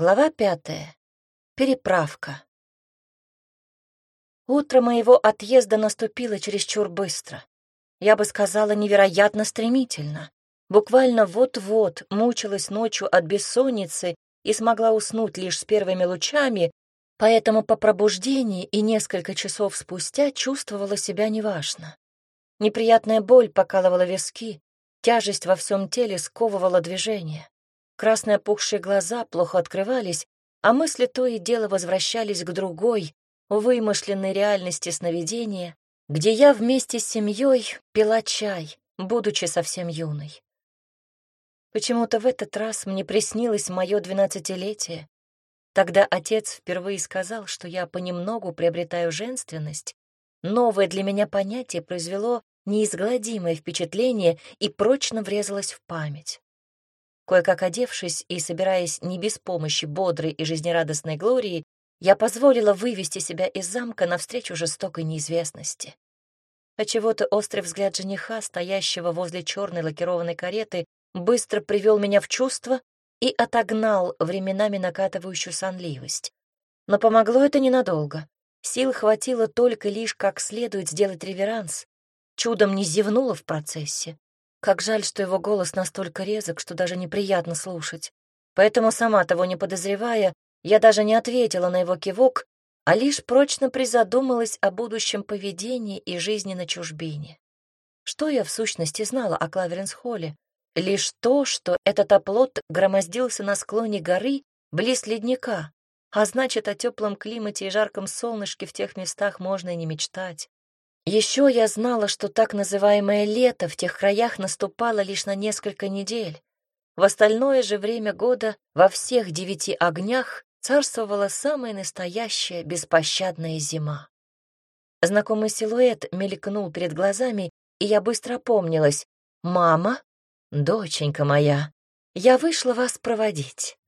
Глава пятая. Переправка. Утро моего отъезда наступило чересчур быстро. Я бы сказала, невероятно стремительно. Буквально вот-вот мучилась ночью от бессонницы и смогла уснуть лишь с первыми лучами, поэтому по пробуждении и несколько часов спустя чувствовала себя неважно. Неприятная боль покалывала виски, тяжесть во всем теле сковывала движение. Красные опухшие глаза плохо открывались, а мысли то и дело возвращались к другой, вымышленной реальности сновидения, где я вместе с семьей пила чай, будучи совсем юной. Почему-то в этот раз мне приснилось мое двенадцатилетие. Тогда отец впервые сказал, что я понемногу приобретаю женственность. Новое для меня понятие произвело неизгладимое впечатление и прочно врезалось в память. Кое-как одевшись и собираясь не без помощи бодрой и жизнерадостной Глории, я позволила вывести себя из замка навстречу жестокой неизвестности. Отчего-то острый взгляд жениха, стоящего возле черной лакированной кареты, быстро привел меня в чувство и отогнал временами накатывающую сонливость. Но помогло это ненадолго. Сил хватило только лишь как следует сделать реверанс. Чудом не зевнула в процессе. Как жаль, что его голос настолько резок, что даже неприятно слушать. Поэтому, сама того не подозревая, я даже не ответила на его кивок, а лишь прочно призадумалась о будущем поведении и жизни на чужбине. Что я в сущности знала о Клаверенс-Холле? Лишь то, что этот оплот громоздился на склоне горы близ ледника, а значит, о теплом климате и жарком солнышке в тех местах можно и не мечтать. Еще я знала, что так называемое лето в тех краях наступало лишь на несколько недель. В остальное же время года во всех девяти огнях царствовала самая настоящая беспощадная зима. Знакомый силуэт мелькнул перед глазами, и я быстро опомнилась. «Мама? Доченька моя, я вышла вас проводить».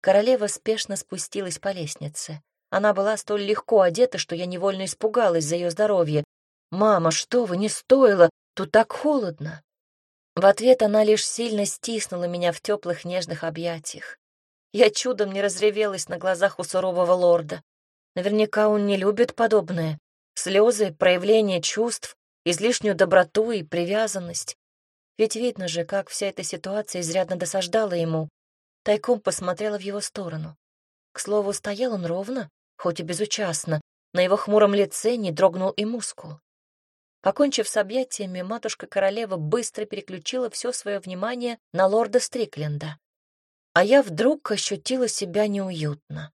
Королева спешно спустилась по лестнице. Она была столь легко одета, что я невольно испугалась за ее здоровье. «Мама, что вы, не стоило, тут так холодно!» В ответ она лишь сильно стиснула меня в теплых нежных объятиях. Я чудом не разревелась на глазах у сурового лорда. Наверняка он не любит подобное. Слезы, проявление чувств, излишнюю доброту и привязанность. Ведь видно же, как вся эта ситуация изрядно досаждала ему. Тайком посмотрела в его сторону. К слову, стоял он ровно, хоть и безучастно. На его хмуром лице не дрогнул и мускул. Покончив с объятиями, матушка-королева быстро переключила все свое внимание на лорда Стрикленда. А я вдруг ощутила себя неуютно.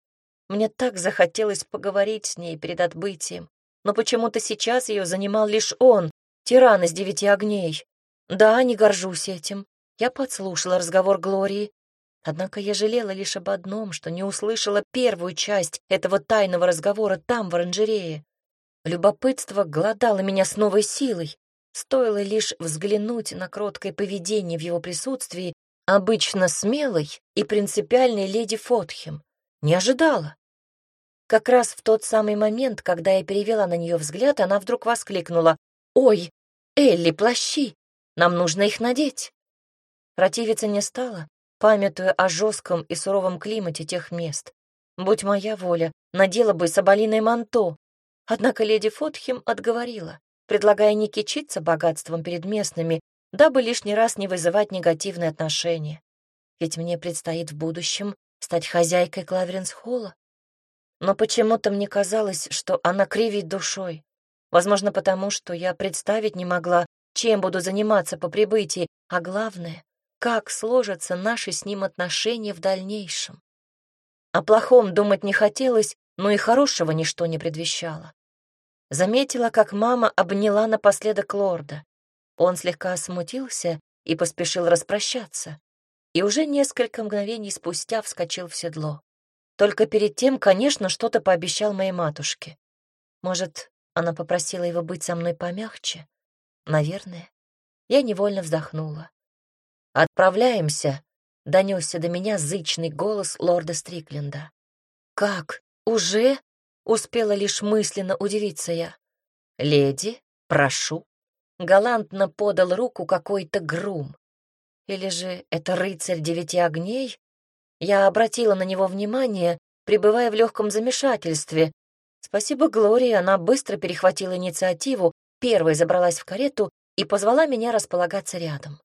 Мне так захотелось поговорить с ней перед отбытием, но почему-то сейчас ее занимал лишь он, тиран из девяти огней. Да, не горжусь этим. Я подслушала разговор Глории. Однако я жалела лишь об одном, что не услышала первую часть этого тайного разговора там, в оранжерее. Любопытство голодало меня с новой силой. Стоило лишь взглянуть на кроткое поведение в его присутствии, обычно смелой и принципиальной леди Фотхем. Не ожидала. Как раз в тот самый момент, когда я перевела на нее взгляд, она вдруг воскликнула «Ой, Элли, плащи! Нам нужно их надеть!» Противиться не стала, памятуя о жестком и суровом климате тех мест. Будь моя воля, надела бы соболиное манто, Однако леди Фотхем отговорила, предлагая не кичиться богатством перед местными, дабы лишний раз не вызывать негативные отношения. Ведь мне предстоит в будущем стать хозяйкой Клаверенс-холла. Но почему-то мне казалось, что она кривит душой. Возможно, потому что я представить не могла, чем буду заниматься по прибытии, а главное, как сложатся наши с ним отношения в дальнейшем. О плохом думать не хотелось, но и хорошего ничто не предвещало. Заметила, как мама обняла напоследок лорда. Он слегка смутился и поспешил распрощаться. И уже несколько мгновений спустя вскочил в седло. Только перед тем, конечно, что-то пообещал моей матушке. Может, она попросила его быть со мной помягче? Наверное. Я невольно вздохнула. «Отправляемся», — донесся до меня зычный голос лорда Стрикленда. «Как? «Уже?» — успела лишь мысленно удивиться я. «Леди, прошу». Галантно подал руку какой-то грум. Или же это рыцарь девяти огней? Я обратила на него внимание, пребывая в легком замешательстве. Спасибо Глории, она быстро перехватила инициативу, первой забралась в карету и позвала меня располагаться рядом.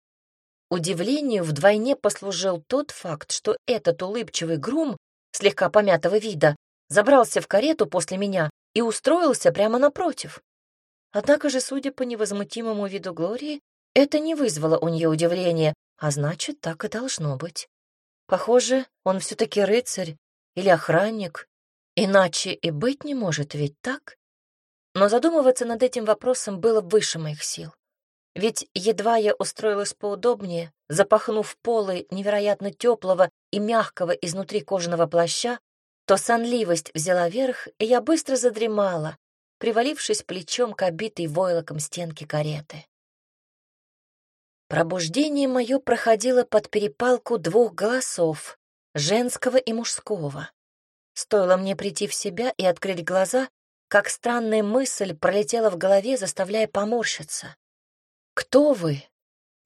Удивлению вдвойне послужил тот факт, что этот улыбчивый грум, слегка помятого вида, забрался в карету после меня и устроился прямо напротив. Однако же, судя по невозмутимому виду Глории, это не вызвало у нее удивления, а значит, так и должно быть. Похоже, он все-таки рыцарь или охранник, иначе и быть не может, ведь так? Но задумываться над этим вопросом было выше моих сил. Ведь едва я устроилась поудобнее, запахнув полы невероятно теплого и мягкого изнутри кожаного плаща, то сонливость взяла верх, и я быстро задремала, привалившись плечом к обитой войлоком стенки кареты. Пробуждение мое проходило под перепалку двух голосов, женского и мужского. Стоило мне прийти в себя и открыть глаза, как странная мысль пролетела в голове, заставляя поморщиться. «Кто вы?»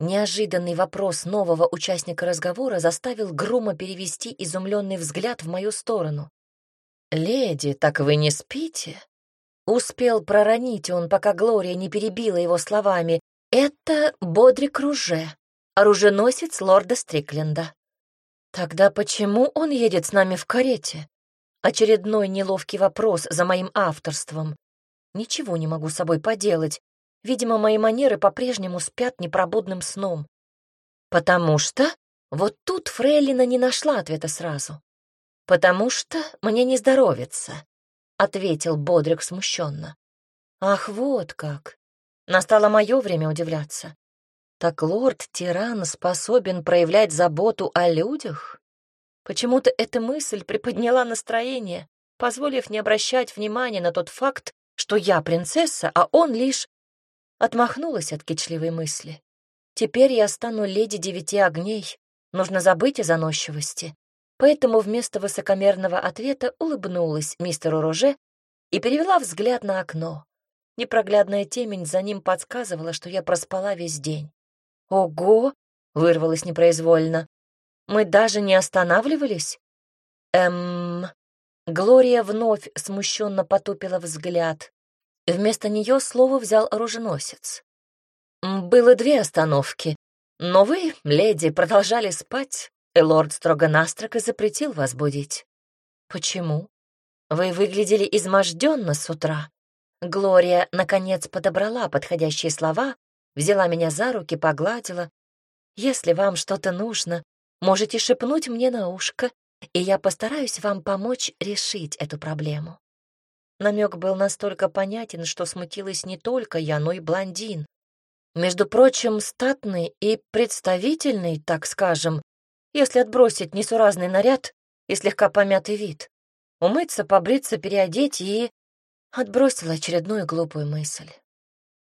Неожиданный вопрос нового участника разговора заставил Грума перевести изумленный взгляд в мою сторону. «Леди, так вы не спите?» Успел проронить он, пока Глория не перебила его словами. «Это Бодрик Руже, оруженосец лорда Стрикленда». «Тогда почему он едет с нами в карете?» Очередной неловкий вопрос за моим авторством. Ничего не могу с собой поделать. Видимо, мои манеры по-прежнему спят непробудным сном. Потому что вот тут Фрейлина не нашла ответа сразу. «Потому что мне не здоровится», — ответил Бодрик смущенно. «Ах, вот как! Настало мое время удивляться. Так лорд-тиран способен проявлять заботу о людях?» Почему-то эта мысль приподняла настроение, позволив не обращать внимания на тот факт, что я принцесса, а он лишь Отмахнулась от кичливой мысли. Теперь я стану леди девяти огней. Нужно забыть о заносчивости. Поэтому вместо высокомерного ответа улыбнулась мистеру Роже и перевела взгляд на окно. Непроглядная темень за ним подсказывала, что я проспала весь день. «Ого!» — вырвалось непроизвольно. «Мы даже не останавливались?» «Эм...» Глория вновь смущенно потупила взгляд. Вместо нее слово взял оруженосец. «Было две остановки, но вы, леди, продолжали спать, и лорд строго-настрого запретил вас будить. Почему? Вы выглядели изможденно с утра». Глория, наконец, подобрала подходящие слова, взяла меня за руки, погладила. «Если вам что-то нужно, можете шепнуть мне на ушко, и я постараюсь вам помочь решить эту проблему». Намек был настолько понятен, что смутилась не только я, но и блондин. Между прочим, статный и представительный, так скажем, если отбросить несуразный наряд и слегка помятый вид. Умыться, побриться, переодеть и... Отбросила очередную глупую мысль.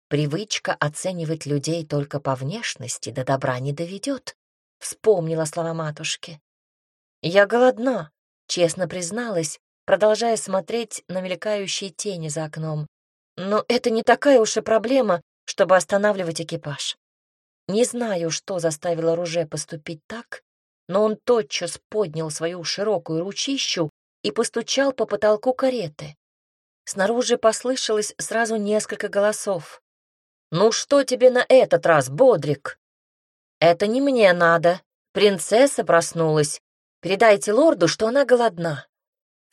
Привычка оценивать людей только по внешности до добра не доведет, вспомнила слова матушки. Я голодна, честно призналась, продолжая смотреть на мелькающие тени за окном. Но это не такая уж и проблема, чтобы останавливать экипаж. Не знаю, что заставило Руже поступить так, но он тотчас поднял свою широкую ручищу и постучал по потолку кареты. Снаружи послышалось сразу несколько голосов. «Ну что тебе на этот раз, Бодрик?» «Это не мне надо. Принцесса проснулась. Передайте лорду, что она голодна». —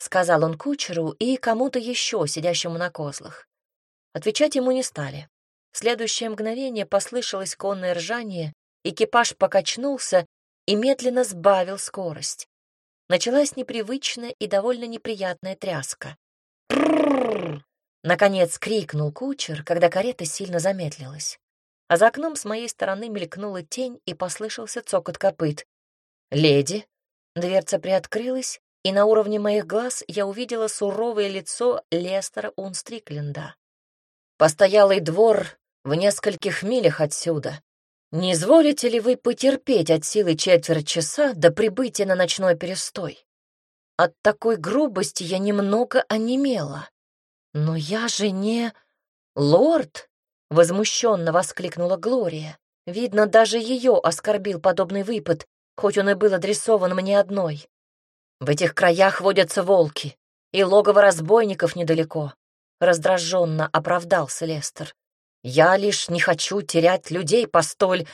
сказал он кучеру и кому-то еще, сидящему на козлах. Отвечать ему не стали. В следующее мгновение послышалось конное ржание, экипаж покачнулся и медленно сбавил скорость. Началась непривычная и довольно неприятная тряска. Наконец крикнул кучер, когда карета сильно замедлилась. А за окном с моей стороны мелькнула тень и послышался цокот копыт. «Леди!» Дверца приоткрылась, и на уровне моих глаз я увидела суровое лицо Лестера Унстрикленда. «Постоялый двор в нескольких милях отсюда. Не изволите ли вы потерпеть от силы четверть часа до прибытия на ночной перестой?» От такой грубости я немного онемела. «Но я же не... лорд!» — возмущенно воскликнула Глория. Видно, даже ее оскорбил подобный выпад, хоть он и был адресован мне одной. В этих краях водятся волки, и логово разбойников недалеко. Раздраженно оправдался Лестер. Я лишь не хочу терять людей по столь...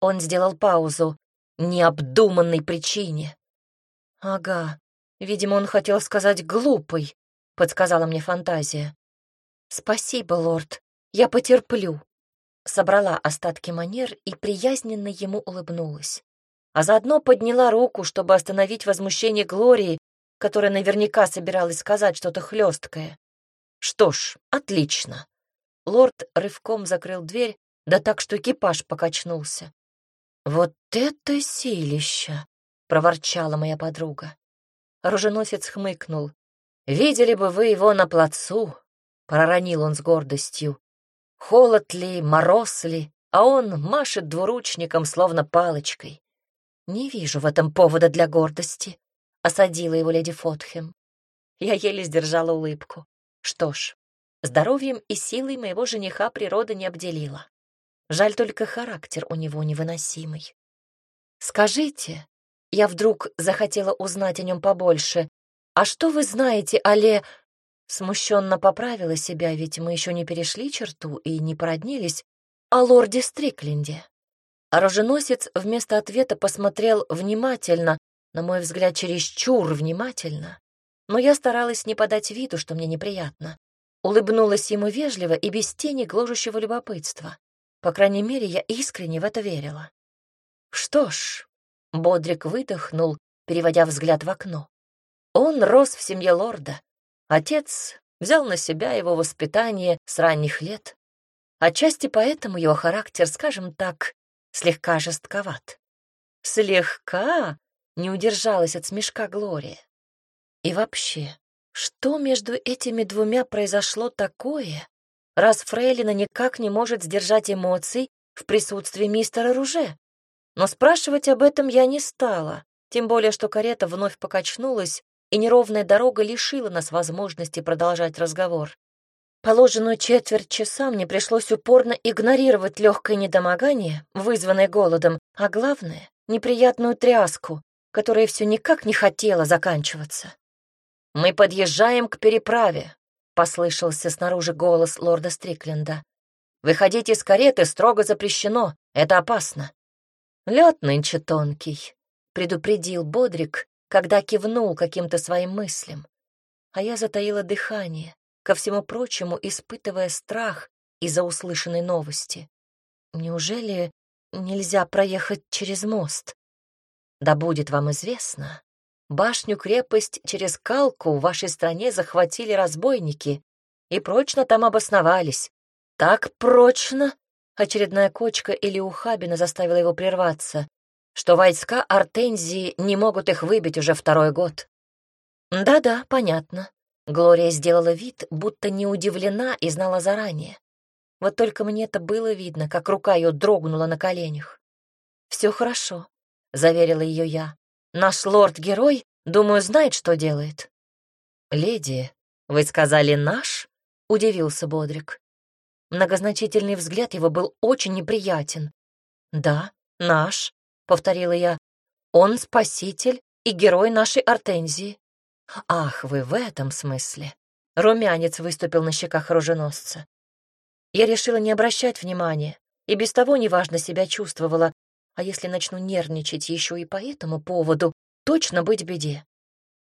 Он сделал паузу. Необдуманной причине. Ага, видимо, он хотел сказать «глупый», подсказала мне фантазия. Спасибо, лорд, я потерплю. Собрала остатки манер и приязненно ему улыбнулась. А заодно подняла руку, чтобы остановить возмущение Глории, которая наверняка собиралась сказать что-то хлесткое. Что ж, отлично. Лорд рывком закрыл дверь, да так, что экипаж покачнулся. «Вот это силища!» — проворчала моя подруга. Оруженосец хмыкнул. «Видели бы вы его на плацу!» — проронил он с гордостью. «Холод ли, мороз ли, а он машет двуручником, словно палочкой. Не вижу в этом повода для гордости», — осадила его леди Фотхем. Я еле сдержала улыбку. Что ж, Здоровьем и силой моего жениха природа не обделила. Жаль только характер у него невыносимый. «Скажите», — я вдруг захотела узнать о нем побольше, «а что вы знаете о Ле...» Смущенно поправила себя, ведь мы еще не перешли черту и не породнились, о лорде Стрикленде. Оруженосец вместо ответа посмотрел внимательно, на мой взгляд, чересчур внимательно, но я старалась не подать виду, что мне неприятно. Улыбнулась ему вежливо и без тени гложущего любопытства. По крайней мере, я искренне в это верила. Что ж, Бодрик выдохнул, переводя взгляд в окно. Он рос в семье лорда. Отец взял на себя его воспитание с ранних лет. Отчасти поэтому его характер, скажем так, слегка жестковат. Слегка не удержалась от смешка Глория. И вообще, что между этими двумя произошло такое, раз Фрейлина никак не может сдержать эмоций в присутствии мистера Руже? Но спрашивать об этом я не стала, тем более что карета вновь покачнулась, и неровная дорога лишила нас возможности продолжать разговор. Положенную четверть часа мне пришлось упорно игнорировать легкое недомогание, вызванное голодом, а главное — неприятную тряску, которая все никак не хотела заканчиваться. «Мы подъезжаем к переправе», — послышался снаружи голос лорда Стрикленда. «Выходить из кареты строго запрещено, это опасно». «Лед нынче тонкий», — предупредил Бодрик, когда кивнул каким-то своим мыслям. А я затаила дыхание, ко всему прочему испытывая страх из-за услышанной новости. Неужели нельзя проехать через мост? Да будет вам известно, Башню-крепость через Калку в вашей стране захватили разбойники и прочно там обосновались. Так прочно, очередная кочка или ухабина заставила его прерваться, что войска Артензии не могут их выбить уже второй год. Да-да, понятно. Глория сделала вид, будто не удивлена и знала заранее. Вот только мне это было видно, как рука ее дрогнула на коленях. «Все хорошо», — заверила ее я. Наш лорд-герой, думаю, знает, что делает». «Леди, вы сказали «наш»?» — удивился Бодрик. Многозначительный взгляд его был очень неприятен. «Да, наш», — повторила я. «Он спаситель и герой нашей Артензии». «Ах, вы в этом смысле!» Румянец выступил на щеках оруженосца. Я решила не обращать внимания, и без того неважно себя чувствовала, а если начну нервничать еще и по этому поводу, точно быть беде.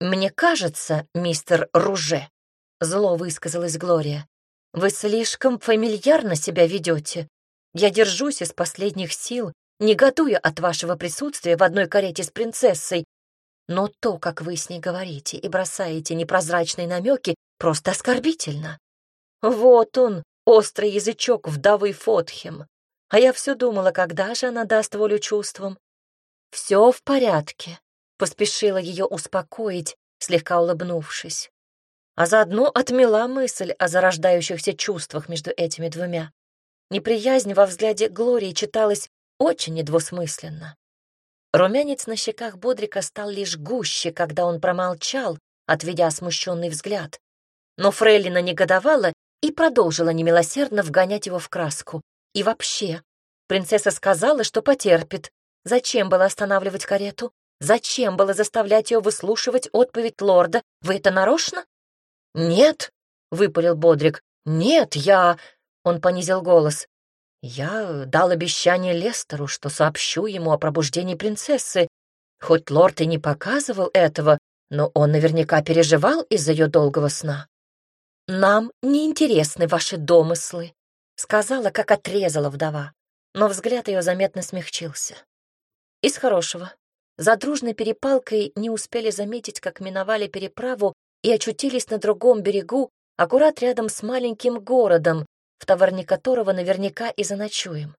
«Мне кажется, мистер Руже», — зло высказалась Глория, «вы слишком фамильярно себя ведете. Я держусь из последних сил, негодуя от вашего присутствия в одной карете с принцессой, но то, как вы с ней говорите и бросаете непрозрачные намеки, просто оскорбительно. Вот он, острый язычок вдовы Фотхем. А я все думала, когда же она даст волю чувствам. Все в порядке, поспешила ее успокоить, слегка улыбнувшись. А заодно отмела мысль о зарождающихся чувствах между этими двумя. Неприязнь во взгляде Глории читалась очень недвусмысленно. Румянец на щеках Бодрика стал лишь гуще, когда он промолчал, отведя смущенный взгляд. Но Фрейлина негодовала и продолжила немилосердно вгонять его в краску. И вообще, принцесса сказала, что потерпит. Зачем было останавливать карету? Зачем было заставлять ее выслушивать отповедь лорда? Вы это нарочно? Нет, выпалил Бодрик. Нет, я... Он понизил голос. Я дал обещание Лестеру, что сообщу ему о пробуждении принцессы. Хоть лорд и не показывал этого, но он наверняка переживал из-за ее долгого сна. «Нам не интересны ваши домыслы», — сказала, как отрезала вдова, но взгляд ее заметно смягчился. «Из хорошего. За дружной перепалкой не успели заметить, как миновали переправу и очутились на другом берегу, аккурат рядом с маленьким городом, в товарне которого наверняка и заночуем.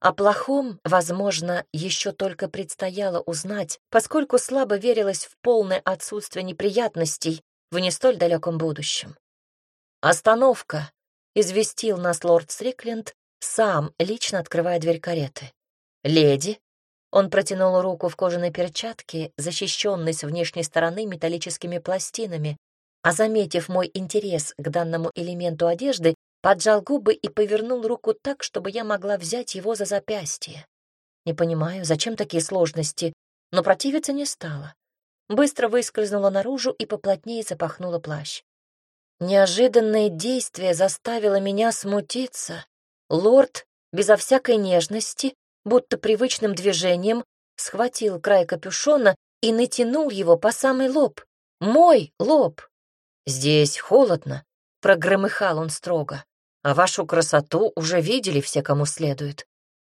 О плохом, возможно, еще только предстояло узнать, поскольку слабо верилось в полное отсутствие неприятностей в не столь далеком будущем. «Остановка!» — известил нас лорд Стрикленд, сам лично открывая дверь кареты. «Леди, он протянул руку в кожаной перчатке, защищенной с внешней стороны металлическими пластинами, а, заметив мой интерес к данному элементу одежды, поджал губы и повернул руку так, чтобы я могла взять его за запястье. Не понимаю, зачем такие сложности, но противиться не стала. Быстро выскользнула наружу и поплотнее запахнула плащ. Неожиданное действие заставило меня смутиться. Лорд, безо всякой нежности, будто привычным движением схватил край капюшона и натянул его по самый лоб. Мой лоб. «Здесь холодно», — прогромыхал он строго. «А вашу красоту уже видели все, кому следует.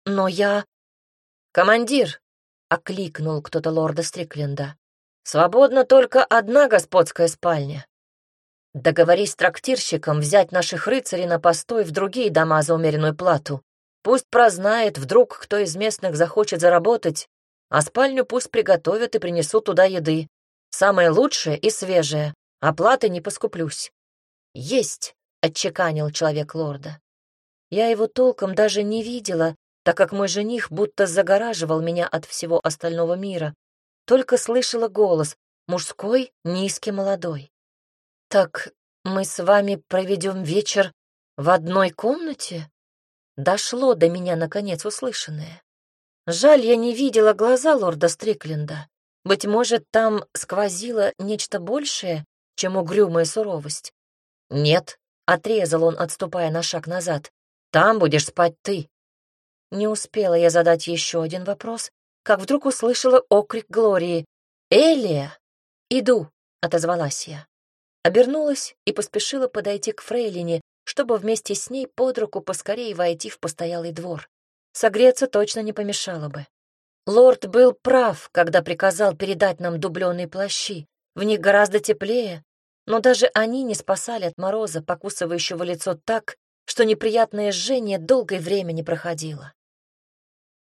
Но я...» «Командир!» — окликнул кто-то лорда Стрикленда. «Свободна только одна господская спальня. Договорись с трактирщиком взять наших рыцарей на постой в другие дома за умеренную плату. Пусть прознает, вдруг кто из местных захочет заработать, а спальню пусть приготовят и принесут туда еды. Самое лучшее и свежее. Оплаты не поскуплюсь. Есть, отчеканил человек лорда. Я его толком даже не видела, так как мой жених будто загораживал меня от всего остального мира. Только слышала голос, мужской, низкий, молодой. «Так мы с вами проведем вечер в одной комнате?» Дошло до меня, наконец, услышанное. Жаль, я не видела глаза лорда Стрикленда. Быть может, там сквозило нечто большее, чем угрюмая суровость. «Нет», — отрезал он, отступая на шаг назад, — «там будешь спать ты». Не успела я задать еще один вопрос, как вдруг услышала окрик Глории. «Элия!» «Иду», — отозвалась я. Обернулась и поспешила подойти к фрейлине, чтобы вместе с ней под руку поскорее войти в постоялый двор. Согреться точно не помешало бы. Лорд был прав, когда приказал передать нам дубленые плащи. В них гораздо теплее, но даже они не спасали от мороза, покусывающего лицо так, что неприятное жжение долгое время не проходило.